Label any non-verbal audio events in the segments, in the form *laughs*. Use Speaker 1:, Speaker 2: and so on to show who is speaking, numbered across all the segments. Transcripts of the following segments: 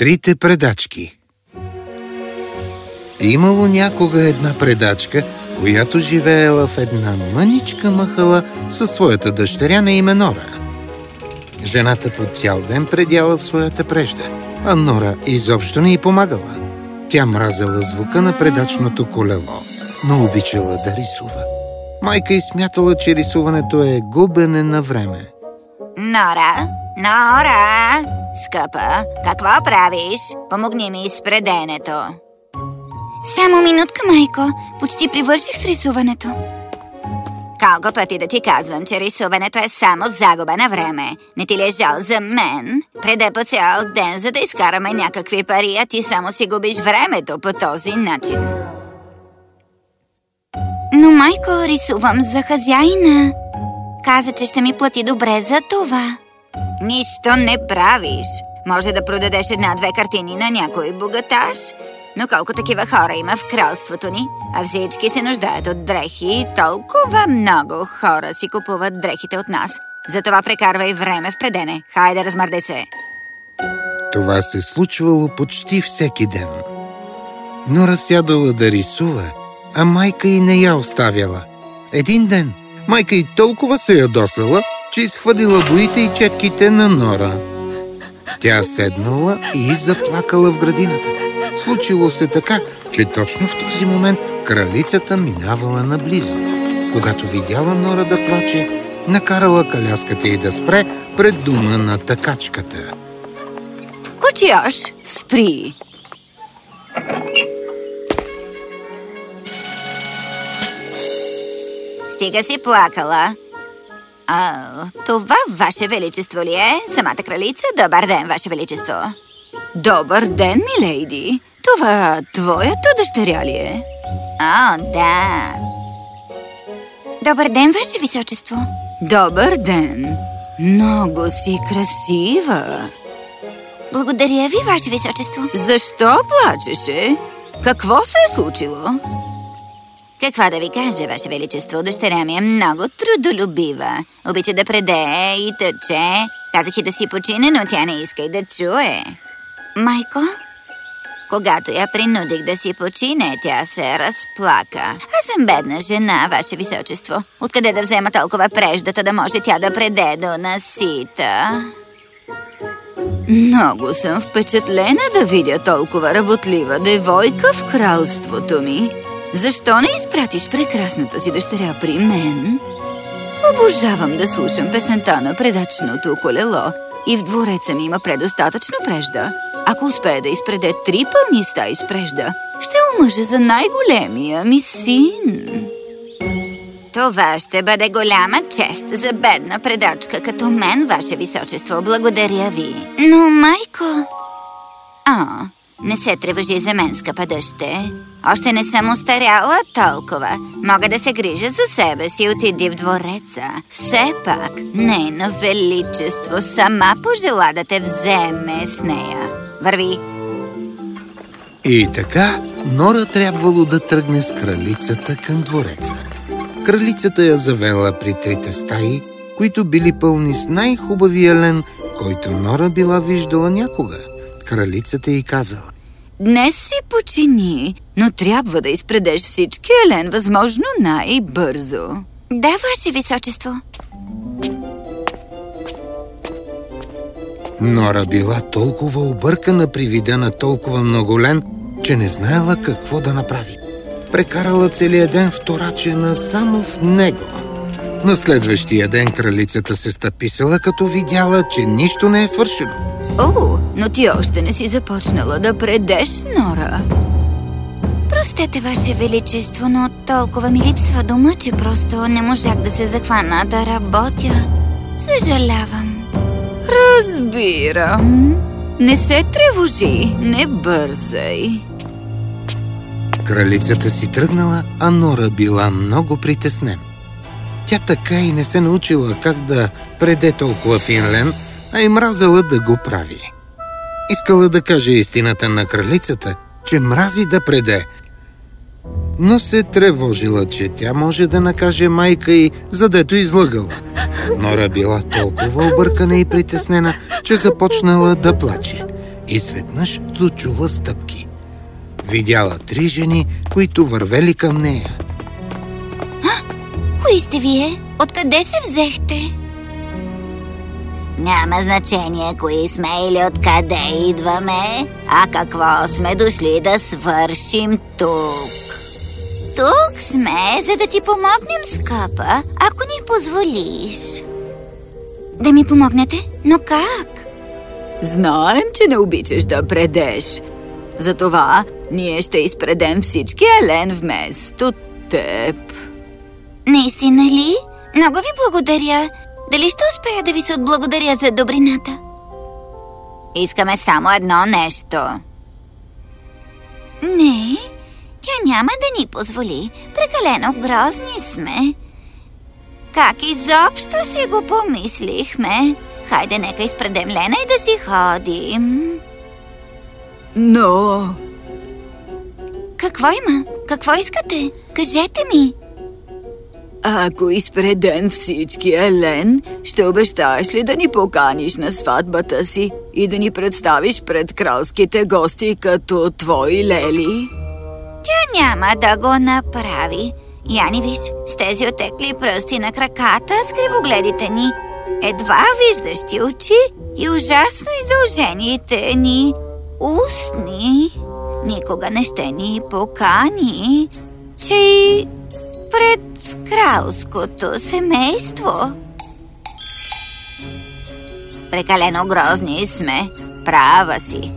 Speaker 1: Трите предачки Имало някога една предачка, която живеела в една мъничка махала със своята дъщеря на име Нора. Жената по цял ден предяла своята прежда, а Нора изобщо не й помагала. Тя мразела звука на предачното колело, но обичала да рисува. Майка й смятала, че рисуването е губене на време.
Speaker 2: Нора, Нора, скъпа, какво правиш? Помогни ми с преденето. Само минутка, майко. Почти привърших с рисуването. Колко пъти да ти казвам, че рисуването е само загуба на време. Не ти ли е жал за мен? Преде по цял ден, за да изкараме някакви пари, а ти само си губиш времето по този начин. Но, майко, рисувам за хазяина. Каза, че ще ми плати добре за това. Нищо не правиш. Може да продадеш една-две картини на някой богаташ. Но колко такива хора има в кралството ни, а всички се нуждаят от дрехи, толкова много хора си купуват дрехите от нас. Затова прекарвай време в предене. Хайде, размърдай се.
Speaker 1: Това се случвало почти всеки ден. Но разсядала да рисува, а майка й не я оставяла. Един ден майка й толкова се ядосала, че изхвърлила боите и четките на Нора. Тя седнала и заплакала в градината. Случило се така, че точно в този момент кралицата минавала наблизо. Когато видяла Нора да плаче, накарала каляската й да спре пред дома на такачката.
Speaker 2: Кучияш, спри! Стига си плакала. А, това Ваше Величество ли е? Самата кралица? Добър ден, Ваше Величество. Добър ден, милейди. Това твоята дъщеря ли е? О, да. Добър ден, Ваше Височество. Добър ден. Много си красива. Благодаря ви, Ваше Височество. Защо плачеше? Какво се е случило? Какво да ви кажа, Ваше Величество? Дъщеря ми е много трудолюбива. Обича да преде и тъче. Казах и да си почине, но тя не иска и да чуе. Майко? Когато я принудих да си почине, тя се разплака. Аз съм бедна жена, Ваше Височество. Откъде да взема толкова преждата, да може тя да преде до насита? Много съм впечатлена да видя толкова работлива девойка в кралството ми. Защо не изпратиш прекрасната си дъщеря при мен? Обожавам да слушам песента на предачното колело и в двореца ми има предостатъчно прежда. Ако успее да изпреде три пълни стаи с прежда, ще омъжа за най-големия ми син. Това ще бъде голяма чест за бедна предачка като мен, Ваше Височество. Благодаря ви. Но, майко... А, не се тревожи за мен, скъпа дъще. Още не съм устаряла толкова. Мога да се грижа за себе си. Отиди в двореца. Все пак, нейно величество сама пожела да те вземе с нея. Върви.
Speaker 1: И така, Нора трябвало да тръгне с кралицата към двореца. Кралицата я завела при трите стаи, които били пълни с най-хубавия лен, който Нора била виждала някога. Кралицата й казала.
Speaker 2: Днес си почини, но трябва да изпредеш всички елен възможно най-бързо. Да, Ваше Височество.
Speaker 1: Нора била толкова объркана при вида на толкова много лен, че не знаела какво да направи. Прекарала целият ден вторачена само в него. На следващия ден кралицата се стъписала, като видяла, че нищо не е свършено.
Speaker 2: О, но ти още не си започнала да предеш, Нора. Простете, Ваше Величество, но толкова ми липсва дома, че просто не можах да се захвана да работя. Съжалявам. Разбирам. Не се тревожи, не бързай.
Speaker 1: Кралицата си тръгнала, а Нора била много притеснена. Тя така и не се научила как да преде толкова финлен, а и мразала да го прави. Искала да каже истината на кралицата, че мрази да преде, но се тревожила, че тя може да накаже майка й, задето излъгала. Нора била толкова объркана и притеснена, че започнала да плаче. и сведнъж дочула стъпки. Видяла три жени, които вървели към нея.
Speaker 2: Кои сте вие? Откъде се взехте? Няма значение кои сме или откъде идваме, а какво сме дошли да свършим тук. Тук сме, за да ти помогнем, скъпа, ако ни позволиш. Да ми помогнете? Но как?
Speaker 3: Знаем, че не обичаш да предеш. Затова ние ще изпредем всички Елен вместо теб.
Speaker 2: Наистина ли? Много ви благодаря. Дали ще успея да ви се отблагодаря за добрината? Искаме само едно нещо. Не, тя няма да ни позволи. Прекалено грозни сме. Как изобщо си го помислихме? Хайде, нека изпредем Лена и да си ходим.
Speaker 3: Но...
Speaker 2: Какво има? Какво искате? Кажете ми.
Speaker 3: Ако изпредем всички, Елен, ще обещаеш ли да ни поканиш на сватбата си и да ни представиш пред кралските гости като твои лели?
Speaker 2: Тя няма да го направи. Виж, с тези отекли пръсти на краката, с кривогледите ни, едва виждащи очи и ужасно издължените ни устни. Никога не ще ни покани, че пред кралското семейство. Прекалено грозни сме. Права си.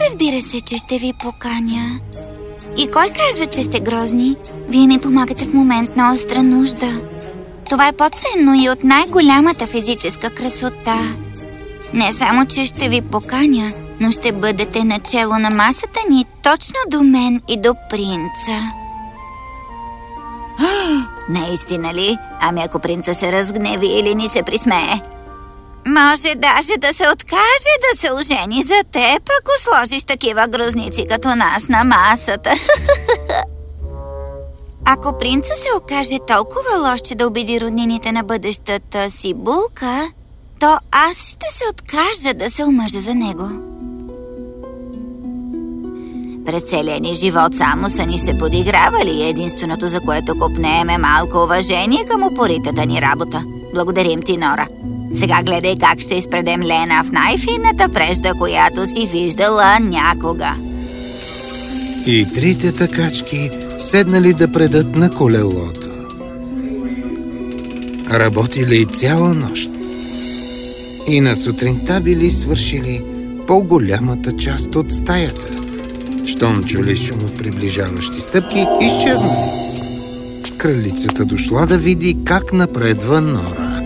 Speaker 2: Разбира се, че ще ви поканя. И кой казва, че сте грозни? Вие ми помагате в момент на остра нужда. Това е по-ценно и от най-голямата физическа красота. Не само, че ще ви поканя, но ще бъдете начало на масата ни точно до мен и до принца. *gasps* Наистина ли? Ами ако принца се разгневи или ни се присмее? Може даже да се откаже да се ожени за теб, ако сложиш такива грозници като нас на масата. *laughs* Ако принца се окаже толкова лош, че да обиди роднините на бъдещата си булка, то аз ще се откажа да се омъжа за него. През целия ни живот само са ни се подигравали. Единственото, за което купнеем е малко уважение към упоритата ни работа. Благодарим ти, Нора. Сега гледай как ще изпредем Лена в най-финната прежда, която си виждала някога.
Speaker 1: И трите такачки седнали да предат на колелото. Работили цяла нощ. И на сутринта били свършили по-голямата част от стаята. Щом чули шум от приближаващи стъпки, изчезнали. Кралицата дошла да види как напредва Нора.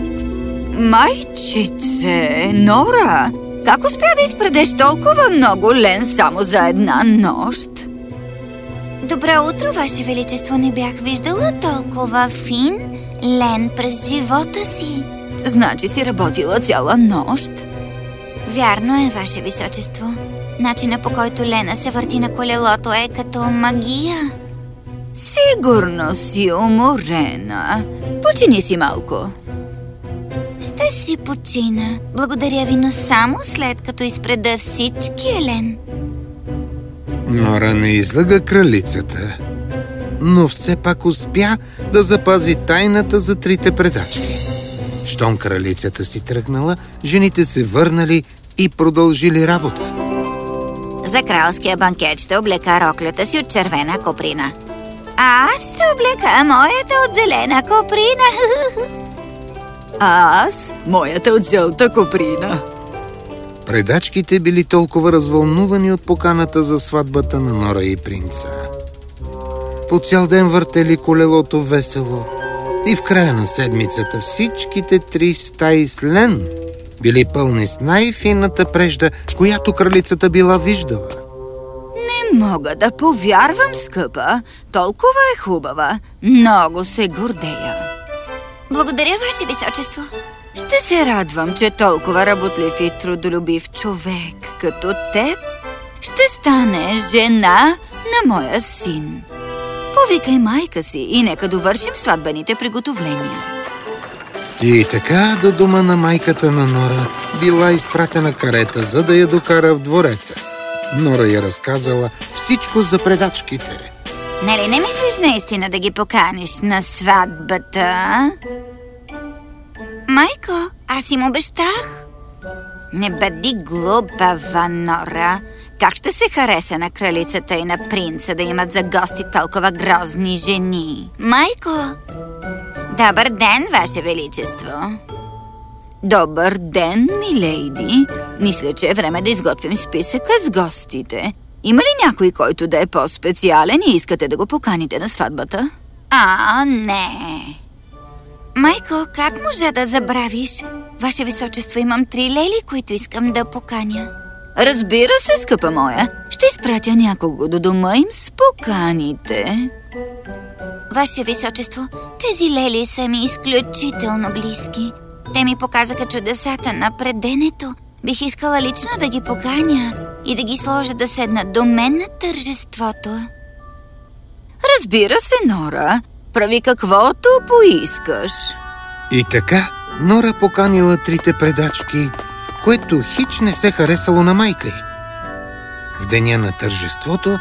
Speaker 3: Майчице, Нора, как успя да изпредеш толкова много лен само за една нощ?
Speaker 2: Добро утро, Ваше Величество. Не бях виждала толкова фин лен през живота си.
Speaker 3: Значи си работила цяла нощ?
Speaker 2: Вярно е, Ваше Височество. Начина по който Лена се върти на колелото е като магия.
Speaker 3: Сигурно си уморена. Почини си малко.
Speaker 2: Ще си почина. Благодаря ви, но само след като изпреда всички, Елен.
Speaker 1: Нора не излъга кралицата, но все пак успя да запази тайната за трите предачки. Щом кралицата си тръгнала, жените се върнали и продължили работа.
Speaker 2: За кралския банкет ще облека роклята си от червена коприна. Аз ще облека моята от зелена коприна. *laughs*
Speaker 3: Аз моята от жълта коприна.
Speaker 1: Предачките били толкова развълнувани от поканата за сватбата на Нора и принца. По цял ден въртели колелото весело и в края на седмицата всичките три стаи с лен били пълни с най-финната прежда, която кралицата била виждала.
Speaker 3: Не мога да повярвам, скъпа. Толкова е хубава. Много се гордея.
Speaker 2: Благодаря, Ваше Височество.
Speaker 3: Ще се радвам, че толкова работлив и трудолюбив човек като теб ще стане жена на моя син. Повикай майка си и нека довършим сватбените приготовления.
Speaker 1: И така до дома на майката на Нора била изпратена карета, за да я докара в двореца. Нора я разказала всичко за предачките.
Speaker 2: Нали не мислиш наистина да ги поканиш на сватбата? Майко, аз им обещах. Не бъди глупава, Нора. Как ще се хареса на кралицата и на принца да имат за гости толкова грозни жени? Майко! Добър ден, Ваше Величество!
Speaker 3: Добър ден, милейди! Мисля, че е време да изготвим списъка с гостите. Има ли някой, който да е по-специален и искате да го поканите на сватбата?
Speaker 2: А, не! Майко, как може да забравиш? Ваше Височество, имам три лели, които искам да поканя.
Speaker 3: Разбира се, скъпа моя. Ще изпратя някого до дома им с поканите.
Speaker 2: Ваше Височество, тези лели са ми изключително близки. Те ми показаха чудесата на преденето. Бих искала лично да ги поканя и да ги сложа да седнат до мен на тържеството.
Speaker 3: Разбира се, Нора. Прави каквото поискаш.
Speaker 1: И така Нора поканила трите предачки, което хич не се харесало на майка й. В деня на тържеството,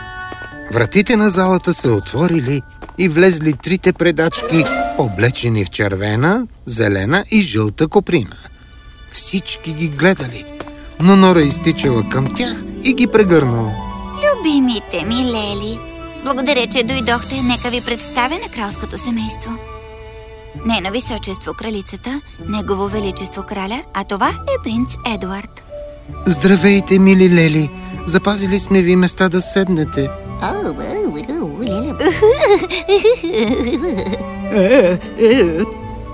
Speaker 1: вратите на залата се отворили и влезли трите предачки, облечени в червена, зелена и жълта коприна. Всички ги гледали, но Нора изтичала към тях и ги прегърнала.
Speaker 2: Любимите ми лели, благодаря, че дойдохте. Нека ви представя на кралското семейство. Нейно височество кралицата, негово величество краля, а това е принц Едуард.
Speaker 1: Здравейте, мили лели! Запазили сме ви места да седнете.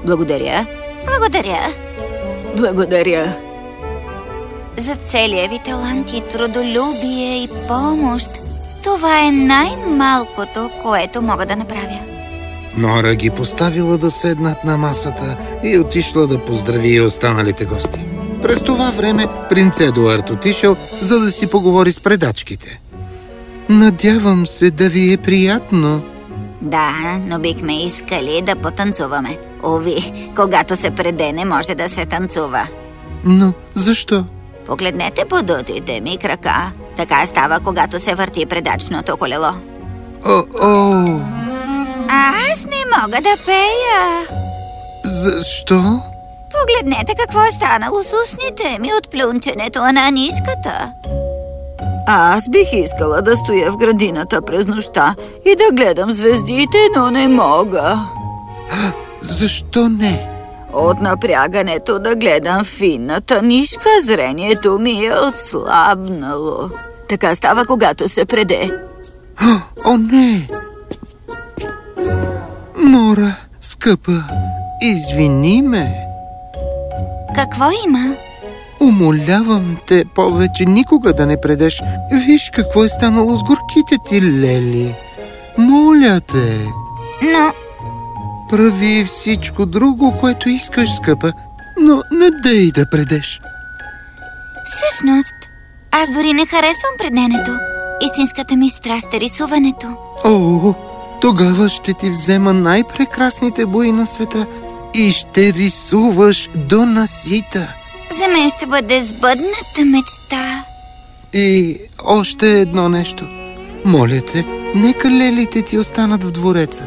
Speaker 3: Благодаря.
Speaker 2: Благодаря
Speaker 3: Благодаря.
Speaker 2: за целия ви талант и трудолюбие и помощ. Това е най-малкото, което мога да направя.
Speaker 1: Нора ги поставила да седнат на масата и отишла да поздрави и останалите гости. През това време принц Едуард отишъл, за да си поговори с предачките. Надявам се да ви е приятно.
Speaker 2: Да, но бихме искали да потанцуваме. Ови, когато се преде, не може да се танцува.
Speaker 1: Но защо?
Speaker 2: Погледнете подутите ми крака. Така става, когато се върти предачното колело.
Speaker 1: О, о,
Speaker 2: аз не мога да пея.
Speaker 1: защо?
Speaker 2: Погледнете какво е станало с устните ми от плюнченето на нишката.
Speaker 3: А аз бих искала да стоя в градината през нощта и да гледам звездите, но не мога.
Speaker 1: Защо не?
Speaker 3: От напрягането да гледам финната нишка, зрението ми е отслабнало. Така става, когато се преде.
Speaker 1: О, не! Нора, скъпа, извини ме.
Speaker 2: Какво има?
Speaker 1: Умолявам те повече никога да не предеш. Виж какво е станало с горките ти, Лели. Моля те,
Speaker 2: Но
Speaker 1: прави всичко друго, което искаш, скъпа, но не дей да предеш.
Speaker 2: всъщност, аз дори не харесвам преденето. Истинската ми страст е рисуването.
Speaker 1: О, тогава ще ти взема най-прекрасните бои на света и ще рисуваш до насита.
Speaker 2: За мен ще бъде сбъдната мечта.
Speaker 1: И още едно нещо. Моля те, нека лелите ти останат в двореца.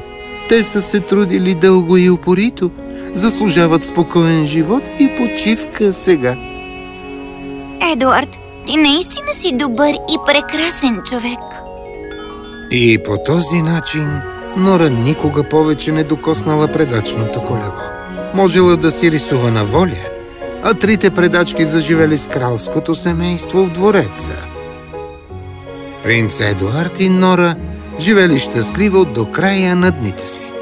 Speaker 1: Те са се трудили дълго и упорито. Заслужават спокоен живот и почивка сега.
Speaker 2: Едуард, ти наистина си добър и прекрасен човек.
Speaker 1: И по този начин Нора никога повече не докоснала предачното колело. Можела да си рисува на воля, а трите предачки заживели с кралското семейство в двореца. Принц Едуард и Нора живели щастливо до края на дните си.